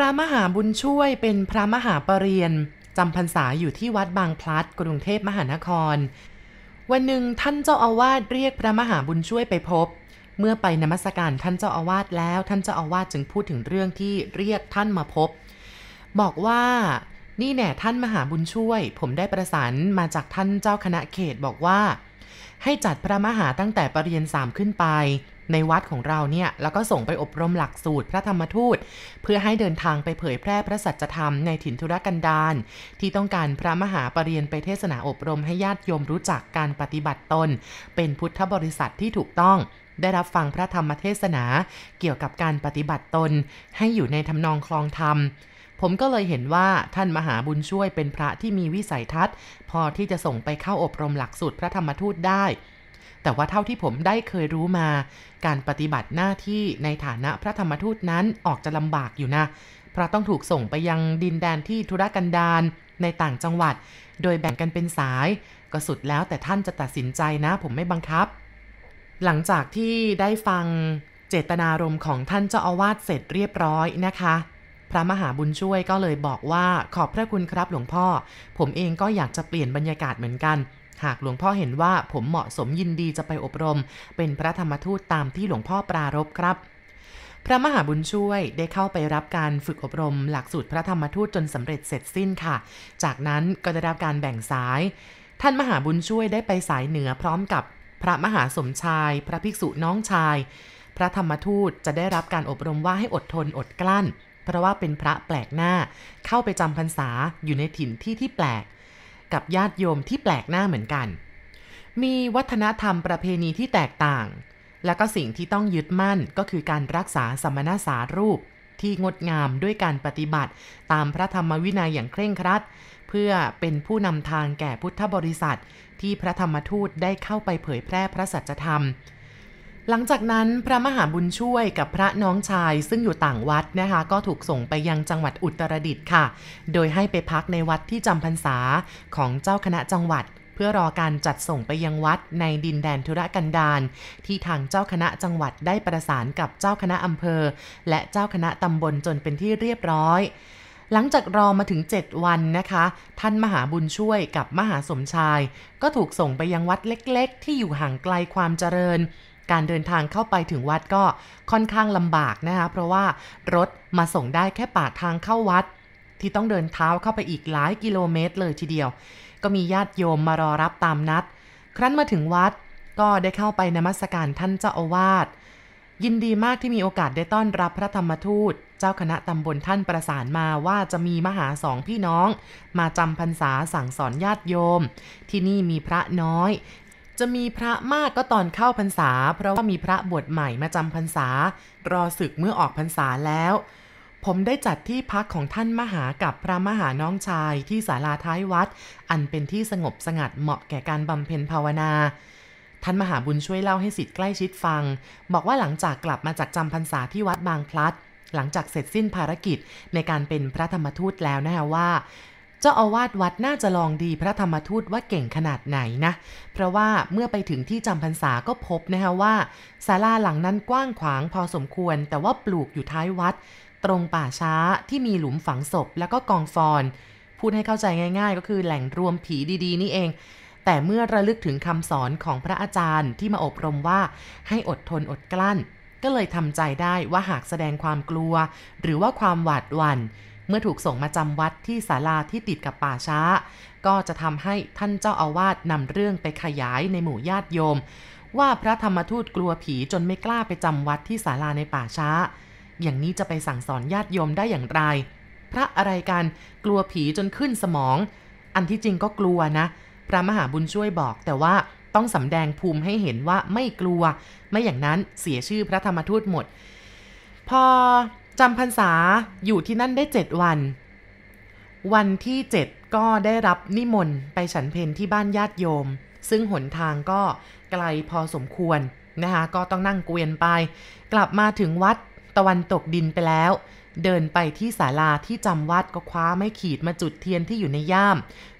ระมหาบุญช่วยเป็นพระมหาปรริญญาจำพรรษาอยู่ที่วัดบางพลัดกรุงเทพมหานคร วันหนึ่งท่านเจ้าอาวาสเรียกพระมหาบุญช่วยไปพบ เมื่อไปนมัสการท่านเจ้าอาวาสแล้ว ท่านเจ้าอาวาสจึงพูดถึงเรื่องที่เรียกท่านมาพบ บอกว่านี่แน่ท่านมหาบุญช่วย ผมได้ประสานมาจากท่านเจ้าคณะเขตบอกว่า ให้จัดพระมหาตั้งแต่ปรริญญาสามขึ้นไป ในวัดของเราเนี่ยแล้วก็ส่งไปอบรมหลักสูตรพระธรรมทูต เพื่อให้เดินทางไปเผยแพร่พระสัจธรรมในถิ่นธุรกันดารที่ต้องการพระมหาปรริญญาไปเทศนาอบรมให้ญาติโยมรู้จักการปฏิบัติตน เป็นพุทธบริษัทที่ถูกต้องได้รับฟังพระธรรมเทศนาเกี่ยวกับการปฏิบัติตน ให้อยู่ในทำนองคลองธรรม ผมก็เลยเห็นว่าท่านมหาบุญช่วยเป็นพระที่มีวิสัยทัศน์ พอที่จะส่งไปเข้าอบรมหลักสูตรพระธรรมทูตได้ แต่ว่าเท่าที่ผมได้เคยรู้มา การปฏิบัติหน้าที่ในฐานะพระธรรมทูตนั้นออกจะลำบากอยู่นะ เพราะต้องถูกส่งไปยังดินแดนที่ธุรกันดารในต่างจังหวัด โดยแบ่งกันเป็นสาย ก็สุดแล้วแต่ท่านจะตัดสินใจนะ ผมไม่บังคับ หลังจากที่ได้ฟังเจตนารมณ์ของท่านเจ้าอาวาสเสร็จเรียบร้อยนะคะพระมหาบุญช่วยก็เลยบอกว่าขอบพระคุณครับหลวงพ่อ ผมเองก็อยากจะเปลี่ยนบรรยากาศเหมือนกัน หากหลวงพ่อเห็นว่าผมเหมาะสมยินดีจะไปอบรม เป็นพระธรรมทูตตามที่หลวงพ่อปรารบครับพระมหาบุญช่วยได้เข้าไปรับการฝึกอบรม หลักสูตรพระธรรมทูตจนสำเร็จเสร็จสิ้นค่ะ จากนั้นก็ได้รับการแบ่งสาย ท่านมหาบุญช่วยได้ไปสายเหนือพร้อมกับพระมหาสมชาย พระภิกษุน้องชาย พระธรรมทูตจะได้รับการอบรมว่าให้อดทนอดกลั้น เพราะว่าเป็นพระแปลกหน้า เข้าไปจำพรรษาอยู่ในถิ่นที่ที่แปลก กับญาติโยมที่แปลกหน้าเหมือนกัน มีวัฒนธรรมประเพณีที่แตกต่าง และก็สิ่งที่ต้องยึดมั่นก็คือการรักษาสมณสารูปที่งดงามด้วยการปฏิบัติ ตามพระธรรมวินัยอย่างเคร่งครัด เพื่อเป็นผู้นำทางแก่พุทธบริษัท ที่พระธรรมทูตได้เข้าไปเผยแพร่พระสัจธรรม หลังจากนั้นพระมหาบุญช่วยกับพระน้องชายซึ่งอยู่ต่างวัดนะคะ ก็ถูกส่งไปยังจังหวัดอุตรดิตถ์ค่ะ โดยให้ไปพักในวัดที่จำพรรษาของเจ้าคณะจังหวัด เพื่อรอการจัดส่งไปยังวัดในดินแดนธุรกันดารที่ทางเจ้าคณะจังหวัดได้ประสานกับเจ้าคณะอำเภอ และเจ้าคณะตำบลจนเป็นที่เรียบร้อยหลังจากรอมาถึง 7 วันนะคะ ท่านมหาบุญช่วยกับมหาสมชาย ก็ถูกส่งไปยังวัดเล็กๆ ที่อยู่ห่างไกลความเจริญ การเดินทางเข้าไปถึงวัดก็ค่อนข้างลำบากนะคะ เพราะว่ารถมาส่งได้แค่ปากทางเข้าวัด ที่ต้องเดินเท้าเข้าไปอีกหลายกิโลเมตรเลยทีเดียว ก็มีญาติโยมมารอรับตามนัด ครั้นมาถึงวัดก็ได้เข้าไปนมัสการท่านเจ้าอาวาสยินดีมากที่มีโอกาสได้ต้อนรับพระธรรมทูต เจ้าคณะตำบลท่านประสานมาว่าจะมีมหาสองพี่น้อง มาจำพรรษาสั่งสอนญาติโยม ที่นี่มีพระน้อย จะมีพระมากก็ตอนเข้าพรรษา เพราะว่ามีพระบวชใหม่มาจำพรรษา รอศึกเมื่อออกพรรษาแล้ว ผมได้จัดที่พักของท่านมหากับพระมหาน้องชายที่ศาลาท้ายวัด อันเป็นที่สงบสงัดเหมาะแก่การบำเพ็ญภาวนา ท่านมหาบุญช่วยเล่าให้สิทธิ์ใกล้ชิดฟัง บอกว่าหลังจากกลับมาจากจำพรรษาที่วัดบางพลัดหลังจากเสร็จสิ้นภารกิจในการเป็นพระธรรมทูตแล้วนะฮะว่า เจ้าอาวาสวัดน่าจะลองดีพระธรรมทูตว่าเก่งขนาดไหนนะ เพราะว่าเมื่อไปถึงที่จำพรรษาก็พบนะฮะว่าศาลาหลังนั้นกว้างขวางพอสมควร แต่ว่าปลูกอยู่ท้ายวัด ตรงป่าช้าที่มีหลุมฝังศพแล้วก็กองฟอนพูดให้เข้าใจง่ายๆ ก็คือแหล่งรวมผีดีๆ นี่เอง แต่เมื่อระลึกถึงคำสอนของพระอาจารย์ที่มาอบรมว่าให้อดทนอดกลั้น ก็เลยทำใจได้ว่าหากแสดงความกลัว หรือว่าความหวาดหวัน่น เมื่อถูกส่งมาจำวัดที่ศาลาที่ติดกับป่าช้า ก็จะทำให้ท่านเจ้าอาวาสนำเรื่องไปขยายในหมู่ญาติโยม ว่าพระธรรมทูตกลัวผีจนไม่กล้าไปจำวัดที่ศาลาในป่าช้า อย่างนี้จะไปสั่งสอนญาติโยมได้อย่างไร พระอะไรกันกลัวผีจนขึ้นสมอง อันที่จริงก็กลัวนะ พระมหาบุญช่วยบอกแต่ว่าต้องสำแดงภูมิให้เห็นว่าไม่กลัว ไม่อย่างนั้นเสียชื่อพระธรรมทูตหมด พอ จำพรรษาอยู่ที่นั่นได้เจ็ดวัน วันที่เจ็ดก็ได้รับนิมนต์ไปฉันเพนที่บ้านญาติโยม ซึ่งหนทางก็ไกลพอสมควรนะคะก็ต้องนั่งเกวียนไป กลับมาถึงวัดตะวันตกดินไปแล้ว เดินไปที่ศาลาที่จำวัดก็คว้าไม่ขีดมาจุดเทียนที่อยู่ในย่าม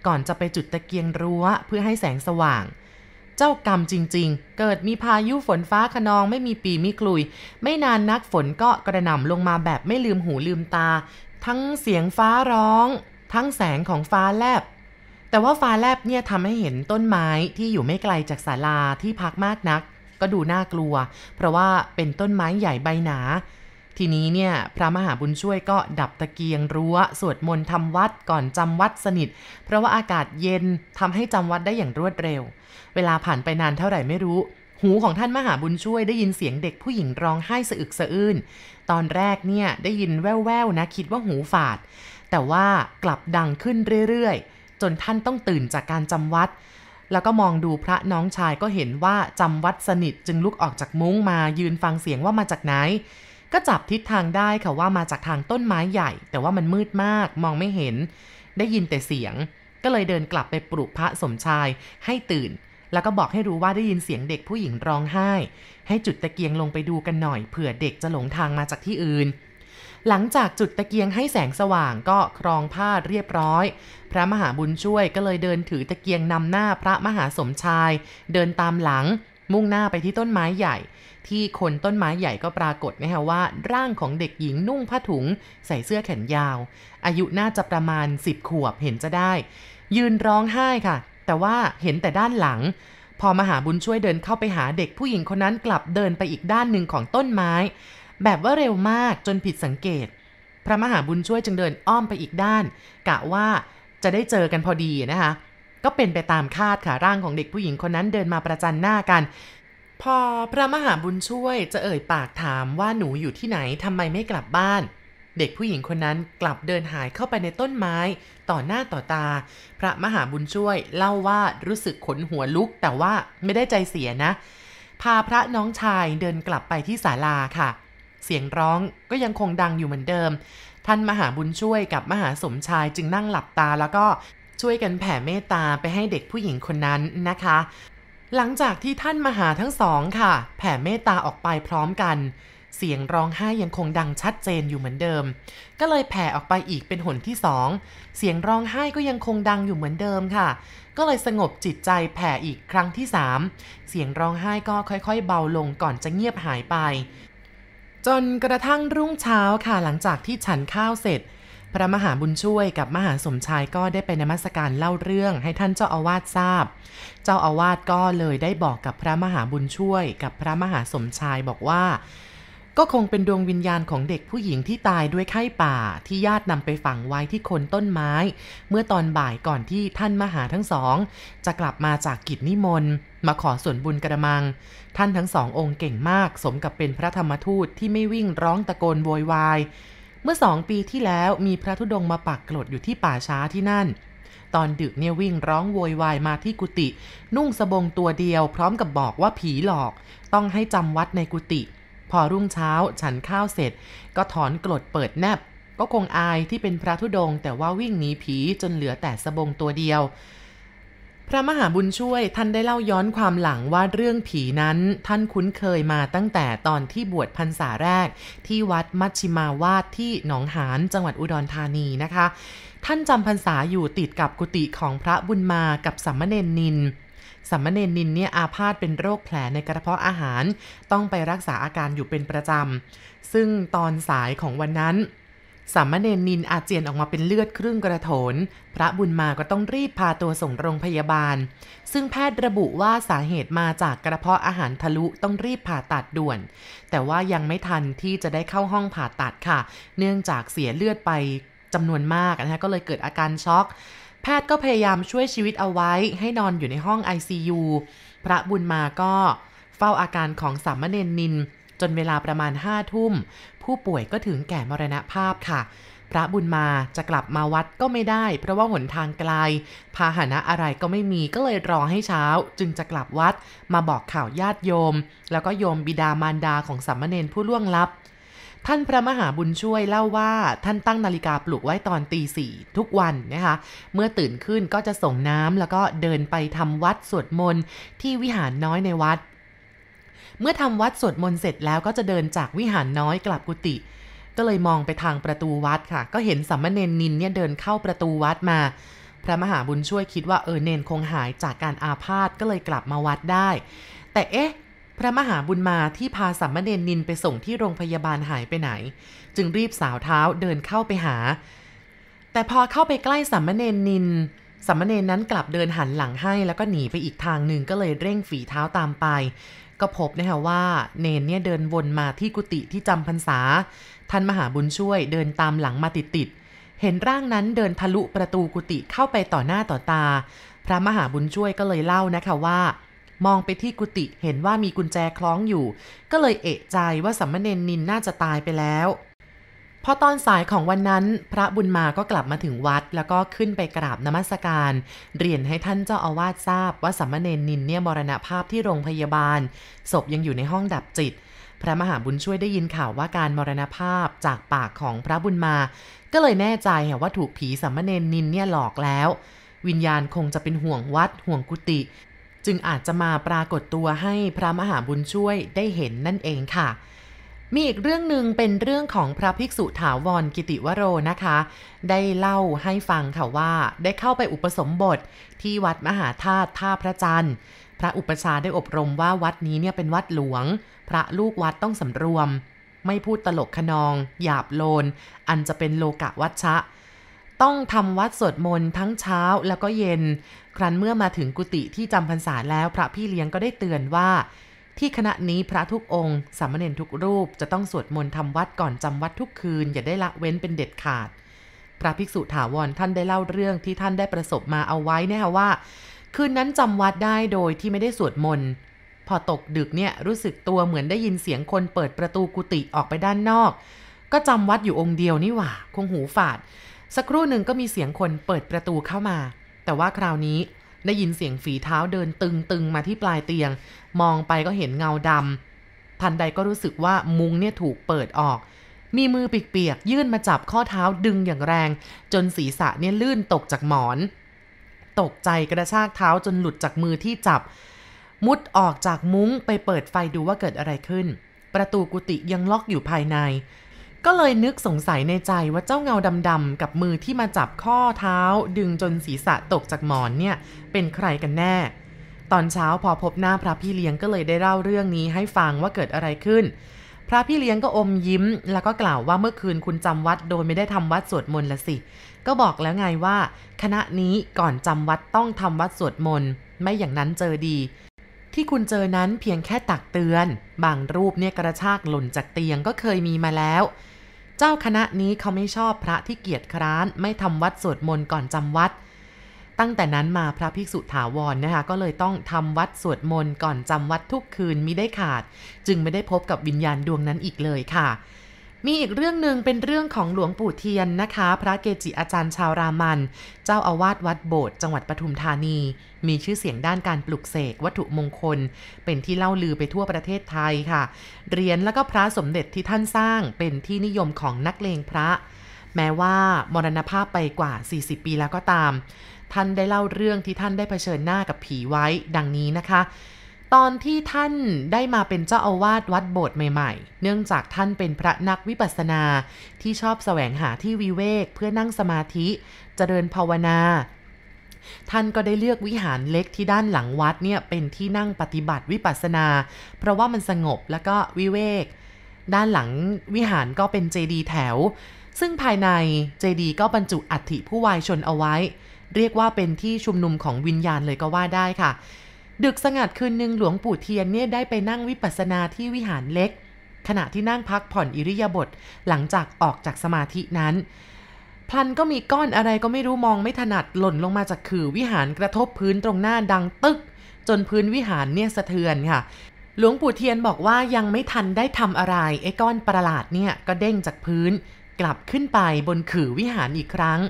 ก่อนจะไปจุดตะเกียงรั้วเพื่อให้แสงสว่าง เจ้ากรรมจริง ๆ เกิดมีพายุฝนฟ้าขนองไม่มีปีมีกลุย ไม่นานนักฝนก็กระหน่ำลงมาแบบไม่ลืมหูลืมตา ทั้งเสียงฟ้าร้อง ทั้งแสงของฟ้าแลบ แต่ว่าฟ้าแลบเนี่ยทำให้เห็นต้นไม้ที่อยู่ไม่ไกลจากศาลาที่พักมากนัก ก็ดูน่ากลัว เพราะว่าเป็นต้นไม้ใหญ่ใบหนา ทีนี้เนี่ยพระมหาบุญช่วยก็ดับตะเกียงรั้ว สวดมนต์ทำวัดก่อนจำวัดสนิท เพราะว่าอากาศเย็นทำให้จำวัดได้อย่างรวดเร็ว เวลาผ่านไปนานเท่าไหร่ไม่รู้ หูของท่านมหาบุญช่วยได้ยินเสียงเด็กผู้หญิงร้องไห้สะอึกสะอื้นตอนแรกเนี่ยได้ยินแว่วๆนะคิดว่าหูฝาด แต่ว่ากลับดังขึ้นเรื่อยๆ จนท่านต้องตื่นจากการจำวัดแล้วก็มองดูพระน้องชายก็เห็นว่าจำวัดสนิทจึงลุกออกจากมุ้งมายืนฟังเสียงว่ามาจากไหน ก็จับทิศทางได้ค่ะว่ามาจากทางต้นไม้ใหญ่ แต่ว่ามันมืดมากมองไม่เห็น ได้ยินแต่เสียง ก็เลยเดินกลับไปปลุกพระสมชายให้ตื่น แล้วก็บอกให้รู้ว่าได้ยินเสียงเด็กผู้หญิงร้องไห้ ให้จุดตะเกียงลงไปดูกันหน่อยเผื่อเด็กจะหลงทางมาจากที่อื่น หลังจากจุดตะเกียงให้แสงสว่างก็ครองผ้าเรียบร้อย พระมหาบุญช่วยก็เลยเดินถือตะเกียงนำหน้าพระมหาสมชาย เดินตามหลังมุ่งหน้าไปที่ต้นไม้ใหญ่ ที่คนต้นไม้ใหญ่ก็ปรากฏนะฮะว่า ร่างของเด็กหญิงนุ่งผ้าถุง ใส่เสื้อแขนยาว อายุน่าจะประมาณ 10 ขวบเห็นจะได้ ยืนร้องไห้ค่ะ แต่ว่าเห็นแต่ด้านหลัง พอมหาบุญช่วยเดินเข้าไปหาเด็กผู้หญิงคนนั้นกลับเดินไปอีกด้านหนึ่งของต้นไม้ แบบว่าเร็วมากจนผิดสังเกต พระมหาบุญช่วยจึงเดินอ้อมไปอีกด้าน กะว่าจะได้เจอกันพอดีนะคะก็เป็นไปตามคาดค่ะร่างของเด็กผู้หญิงคนนั้นเดินมาประจันหน้ากัน พอพระมหาบุญช่วยจะเอ่ยปากถามว่าหนูอยู่ที่ไหนทำไมไม่กลับบ้าน เด็กผู้หญิงคนนั้นกลับเดินหายเข้าไปในต้นไม้ ต่อหน้าต่อตา พระมหาบุญช่วยเล่าว่ารู้สึกขนหัวลุก แต่ว่าไม่ได้ใจเสียนะ พาพระน้องชายเดินกลับไปที่ศาลาค่ะ เสียงร้องก็ยังคงดังอยู่เหมือนเดิม ท่านมหาบุญช่วยกับมหาสมชายจึงนั่งหลับตาแล้วก็ช่วยกันแผ่เมตตาไปให้เด็กผู้หญิงคนนั้นนะคะ หลังจากที่ท่านมหาทั้งสองค่ะ แผ่เมตตาออกไปพร้อมกัน เสียงร้องไห้ยังคงดังชัดเจนอยู่เหมือนเดิม ก็เลยแผ่ออกไปอีกเป็นหนที่สอง เสียงร้องไห้ก็ยังคงดังอยู่เหมือนเดิมค่ะ ก็เลยสงบจิตใจแผ่อีกครั้งที่สามเสียงร้องไห้ก็ค่อยๆ เบาลงก่อนจะเงียบหายไป จนกระทั่งรุ่งเช้าค่ะหลังจากที่ฉันข้าวเสร็จ พระมหาบุญช่วยกับมหาสมชายก็ได้ไปนมัสการเล่าเรื่องให้ท่านเจ้าอาวาสทราบ เจ้าอาวาสก็เลยได้บอกกับพระมหาบุญช่วย กับพระมหาสมชายบอกว่า ก็คงเป็นดวงวิญญาณของเด็กผู้หญิงที่ตายด้วยไข้ป่าที่ญาตินำไปฝังไว้ที่คนต้นไม้ เมื่อตอนบ่ายก่อนที่ท่านมหาทั้งสอง จะกลับมาจากกิจนิมนต์มาขอส่วนบุญกระมัง ท่านทั้งสององค์เก่งมาก สมกับเป็นพระธรรมทูตที่ไม่วิ่งร้องตะโกนโวยวาย เมื่อสองปีที่แล้วมีพระธุดงค์มาปักกลดอยู่ที่ป่าช้าที่นั่น ตอนดึกเนี่ยวิ่งร้องโวยวายมาที่กุฏินุ่งสบงตัวเดียว พร้อมกับบอกว่าผีหลอก ต้องให้จำวัดในกุฏิพอรุ่งเช้าฉันข้าวเสร็จ ก็ถอนกรดเปิดแนบก็คงอายที่เป็นพระธุดงค์แต่ว่าวิ่งหนีผีจนเหลือแต่สบงตัวเดียว พระมหาบุญช่วยท่านได้เล่าย้อนความหลังว่าเรื่องผีนั้น ท่านคุ้นเคยมาตั้งแต่ตอนที่บวชพรรษาแรก ที่วัดมัชชิมาวาดที่หนองหานจังหวัดอุดรธานีนะคะ ท่านจำพรรษาอยู่ติดกับกุฏิของพระบุญมากับสัมมเนนนินสัมมเนนนินเนี่ยอาพาธเป็นโรคแผลในกระเพาะอาหาร ต้องไปรักษาอาการอยู่เป็นประจำ ซึ่งตอนสายของวันนั้น สามเณรนินอาเจียนออกมาเป็นเลือดครึ่งกระโถน พระบุญมาก็ต้องรีบพาตัวส่งโรงพยาบาล ซึ่งแพทย์ระบุว่าสาเหตุมาจากกระเพาะอาหารทะลุต้องรีบผ่าตัดด่วน แต่ว่ายังไม่ทันที่จะได้เข้าห้องผ่าตัดค่ะ เนื่องจากเสียเลือดไปจำนวนมากนะคะก็เลยเกิดอาการช็อก แพทย์ก็พยายามช่วยชีวิตเอาไว้ให้นอนอยู่ในห้อง ICU พระบุญมาก็เฝ้าอาการของสามเณรนินจนเวลาประมาณห้าทุ่มผู้ป่วยก็ถึงแก่มรณภาพค่ะ พระบุญมาจะกลับมาวัดก็ไม่ได้ เพราะว่าหนทางไกล พาหนะอะไรก็ไม่มีก็เลยรอให้เช้า จึงจะกลับวัดมาบอกข่าวญาติโยม แล้วก็โยมบิดามารดาของสามเณรผู้ล่วงลับท่านพระมหาบุญช่วยเล่าว่าท่านตั้งนาฬิกาปลุกไว้ตอนตีสี่ทุกวันนะคะ เมื่อตื่นขึ้นก็จะส่งน้ำแล้วก็เดินไปทำวัดสวดมนต์ที่วิหารน้อยในวัด เมื่อทำวัดสวดมนต์เสร็จแล้วก็จะเดินจากวิหารน้อยกลับกุฏิก็เลยมองไปทางประตูวัดค่ะ ก็เห็นสัมมเนนนินเนี่ยเดินเข้าประตูวัดมา พระมหาบุญช่วยคิดว่าเออเนนคงหายจากการอาพาธก็เลยกลับมาวัดได้ แต่เอ๊ะ พระมหาบุญมาที่พาสัมมเนนนินไปส่งที่โรงพยาบาลหายไปไหน จึงรีบสาวเท้าเดินเข้าไปหา แต่พอเข้าไปใกล้สัมมเนนนินสัมมเนนนั้นกลับเดินหันหลังให้แล้วก็หนีไปอีกทางหนึ่งก็เลยเร่งฝีเท้าตามไป ก็พบนะคะว่าเนนเนี่ยเดินวนมาที่กุฏิที่จำพรรษา ท่านมหาบุญช่วยเดินตามหลังมาติดๆเห็นร่างนั้นเดินทะลุประตูกุฏิเข้าไปต่อหน้าต่อตา พระมหาบุญช่วยก็เลยเล่านะคะว่ามองไปที่กุฏิเห็นว่ามีกุญแจคล้องอยู่ ก็เลยเอะใจว่าสัมมเนนนินน่าจะตายไปแล้ว พอตอนสายของวันนั้น พระบุญมาก็กลับมาถึงวัด แล้วก็ขึ้นไปกราบนมัสการ เรียนให้ท่านเจ้าอาวาสทราบว่าสัมมเนนนินเนี่ยมรณภาพที่โรงพยาบาล ศพยังอยู่ในห้องดับจิต พระมหาบุญช่วยได้ยินข่าวว่าการมรณภาพจากปากของพระบุญมา ก็เลยแน่ใจว่าถูกผีสัมมเนนนินเนี่ยหลอกแล้ว วิญญาณคงจะเป็นห่วงวัดห่วงกุฏิจึงอาจจะมาปรากฏตัวให้พระมหาบุญช่วยได้เห็นนั่นเองค่ะ มีอีกเรื่องหนึ่งเป็นเรื่องของพระภิกษุถาวรกิติวโรนะคะ ได้เล่าให้ฟังค่ะว่าได้เข้าไปอุปสมบทที่วัดมหาธาตุท่าพระจันทร์ พระอุปชาได้อบรมว่าวัดนี้เนี่ยเป็นวัดหลวง พระลูกวัดต้องสำรวม ไม่พูดตลกขนอง หยาบโลน อันจะเป็นโลกะวัชชะ ต้องทำวัดสวดมนต์ทั้งเช้าแล้วก็เย็น ครั้นเมื่อมาถึงกุฏิที่จำพรรษาแล้วพระพี่เลี้ยงก็ได้เตือนว่า ที่คณะนี้พระทุกองค์ สามเณรทุกรูปจะต้องสวดมนต์ทำวัดก่อนจำวัดทุกคืน อย่าได้ละเว้นเป็นเด็ดขาด พระภิกษุถาวรท่านได้เล่าเรื่องที่ท่านได้ประสบมาเอาไว้นะคะว่า คืนนั้นจำวัดได้โดยที่ไม่ได้สวดมนต์พอตกดึกเนี่ยรู้สึกตัวเหมือนได้ยินเสียงคนเปิดประตูกุฏิออกไปด้านนอก ก็จำวัดอยู่องค์เดียวนี่หว่า คงหูฝาด สักครู่หนึ่งก็มีเสียงคนเปิดประตูเข้ามา แต่ว่าคราวนี้ ได้ยินเสียงฝีเท้าเดินตึงๆมาที่ปลายเตียง มองไปก็เห็นเงาดำทันใดก็รู้สึกว่ามุ้งเนี่ยถูกเปิดออก มีมือเปียกๆยื่นมาจับข้อเท้าดึงอย่างแรง จนศีรษะเนี่ยลื่นตกจากหมอน ตกใจกระชากเท้าจนหลุดจากมือที่จับ มุดออกจากมุ้งไปเปิดไฟดูว่าเกิดอะไรขึ้น ประตูกุฏิยังล็อกอยู่ภายใน ก็เลยนึกสงสัยในใจว่าเจ้าเงาดำๆกับมือที่มาจับข้อเท้า ดึงจนศีรษะตกจากหมอนเนี่ย เป็นใครกันแน่ ตอนเช้าพอพบหน้าพระพี่เลี้ยงก็เลยได้เล่าเรื่องนี้ให้ฟังว่าเกิดอะไรขึ้น พระพี่เลี้ยงก็อมยิ้ม แล้วก็กล่าวว่าเมื่อคืนคุณจำวัดโดยไม่ได้ทำวัดสวดมนต์ละสิ ก็บอกแล้วไงว่า คณะนี้ก่อนจำวัดต้องทำวัดสวดมนต์ไม่อย่างนั้นเจอดี ที่คุณเจอนั้นเพียงแค่ตักเตือน บางรูปเนี่ยกระชากหล่นจากเตียงก็เคยมีมาแล้ว เจ้าคณะนี้เขาไม่ชอบพระที่เกียจคร้าน ไม่ทำวัดสวดมนต์ก่อนจำวัด ตั้งแต่นั้นมาพระภิกษุถาวรนนะคะก็เลยต้องทำวัดสวดมนต์ก่อนจำวัดทุกคืนมิได้ขาด จึงไม่ได้พบกับวิญญาณดวงนั้นอีกเลยค่ะ มีอีกเรื่องหนึ่งเป็นเรื่องของหลวงปู่เทียนนะคะ พระเกจิอาจารย์ชาวรามัน เจ้าอาวาสวัดโบสถ์จังหวัดปทุมธานี มีชื่อเสียงด้านการปลุกเสกวัตถุมงคล เป็นที่เล่าลือไปทั่วประเทศไทยค่ะ เหรียญแล้วก็พระสมเด็จที่ท่านสร้างเป็นที่นิยมของนักเลงพระ แม้ว่ามรณภาพไปกว่า 40 ปีแล้วก็ตาม ท่านได้เล่าเรื่องที่ท่านได้เผชิญหน้ากับผีไว้ดังนี้นะคะ ตอนที่ท่านได้มาเป็นเจ้าอาวาสวัดโบสถ์ใหม่ๆ เนื่องจากท่านเป็นพระนักวิปัสสนาที่ชอบแสวงหาที่วิเวกเพื่อนั่งสมาธิจเจริญภาวนา ท่านก็ได้เลือกวิหารเล็กที่ด้านหลังวัดเนี่ยเป็นที่นั่งปฏิบัติวิปัสสนา เพราะว่ามันสงบแล้วก็วิเวก ด้านหลังวิหารก็เป็นเจดีแถว ซึ่งภายในเจดีก็บรรจุอัฐิผู้วายชนเอาไว้ เรียกว่าเป็นที่ชุมนุมของวิญญาณเลยก็ว่าได้ค่ะ ดึกสงัดคืนหนึ่งหลวงปู่เทียนเนี่ยได้ไปนั่งวิปัสสนาที่วิหารเล็ก ขณะที่นั่งพักผ่อนอิริยาบถหลังจากออกจากสมาธินั้น พลันก็มีก้อนอะไรก็ไม่รู้มองไม่ถนัดหล่นลงมาจากขื่อวิหารกระทบพื้นตรงหน้าดังตึก จนพื้นวิหารเนี่ยสะเทือนค่ะหลวงปู่เทียนบอกว่ายังไม่ทันได้ทำอะไร ไอ้ก้อนประหลาดเนี่ยก็เด้งจากพื้น กลับขึ้นไปบนขื่อวิหารอีกครั้ง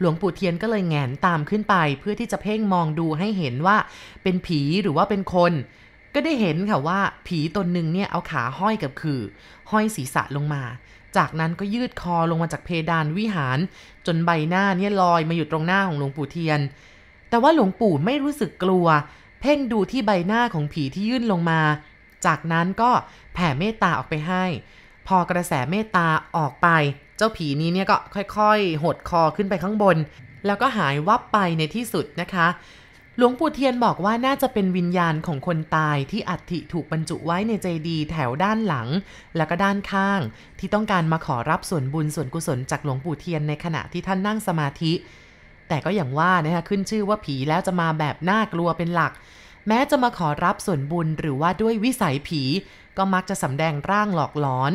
หลวงปู่เทียนก็เลยแงนตามขึ้นไป เพื่อที่จะเพ่งมองดูให้เห็นว่าเป็นผีหรือว่าเป็นคน ก็ได้เห็นค่ะว่าผีตนหนึ่งเนี่ยเอาขาห้อยกับคือ ห้อยศีรษะลงมา จากนั้นก็ยืดคอลงมาจากเพดานวิหาร จนใบหน้าเนี่ยลอยมาอยู่ตรงหน้าของหลวงปู่เทียน แต่ว่าหลวงปู่ไม่รู้สึกกลัว เพ่งดูที่ใบหน้าของผีที่ยื่นลงมา จากนั้นก็แผ่เมตตาออกไปให้ พอกระแสเมตตาออกไป เจ้าผีนี้เนี่ยก็ค่อยๆ หดคอขึ้นไปข้างบน แล้วก็หายวับไปในที่สุดนะคะ หลวงปู่เทียนบอกว่าน่าจะเป็นวิญญาณของคนตายที่อัฐิถูกบรรจุไว้ในเจดีย์แถวด้านหลัง แล้วก็ด้านข้าง ที่ต้องการมาขอรับส่วนบุญส่วนกุศลจากหลวงปู่เทียนในขณะที่ท่านนั่งสมาธิ แต่ก็อย่างว่านะคะขึ้นชื่อว่าผีแล้วจะมาแบบน่ากลัวเป็นหลักแม้จะมาขอรับส่วนบุญหรือว่าด้วยวิสัยผี ก็มักจะสำแดงร่างหลอกหลอน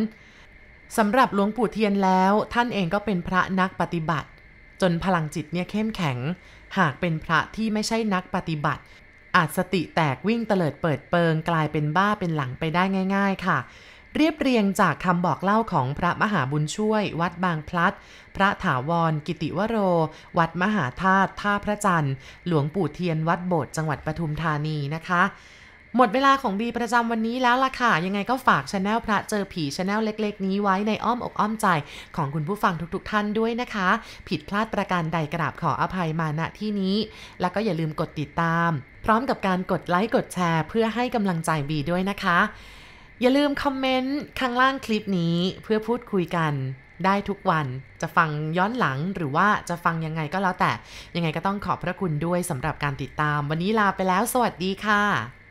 สำหรับหลวงปู่เทียนแล้ว ท่านเองก็เป็นพระนักปฏิบัติ จนพลังจิตเนี่ยเข้มแข็ง หากเป็นพระที่ไม่ใช่นักปฏิบัติ อาจสติแตกวิ่งเตลิดเปิดเปิง กลายเป็นบ้าเป็นหลังไปได้ง่าย ๆ ค่ะ เรียบเรียงจากคำบอกเล่าของพระมหาบุญช่วย วัดบางพลัด พระถาวร กิติวโร วัดมหาธาตุท่าพระจันทร์ หลวงปู่เทียนวัดโบสถ์จังหวัดปทุมธานีนะคะ หมดเวลาของบีประจำวันนี้แล้วล่ะค่ะ ยังไงก็ฝากช anel พระเจอผีช anel เล็ก ๆ นี้ไว้ในอ้อมอกอ้อมใจของคุณผู้ฟังทุก ๆ ท่านด้วยนะคะ ผิดพลาดประการใดกราบขออภัยมาณที่นี้ แล้วก็อย่าลืมกดติดตาม พร้อมกับการกดไลค์กดแชร์ เพื่อให้กำลังใจบีด้วยนะคะ อย่าลืมคอมเมนต์ข้างล่างคลิปนี้เพื่อพูดคุยกันได้ทุกวันจะฟังย้อนหลังหรือว่าจะฟังยังไงก็แล้วแต่ ยังไงก็ต้องขอบพระคุณด้วยสำหรับการติดตาม วันนี้ลาไปแล้ว สวัสดีค่ะ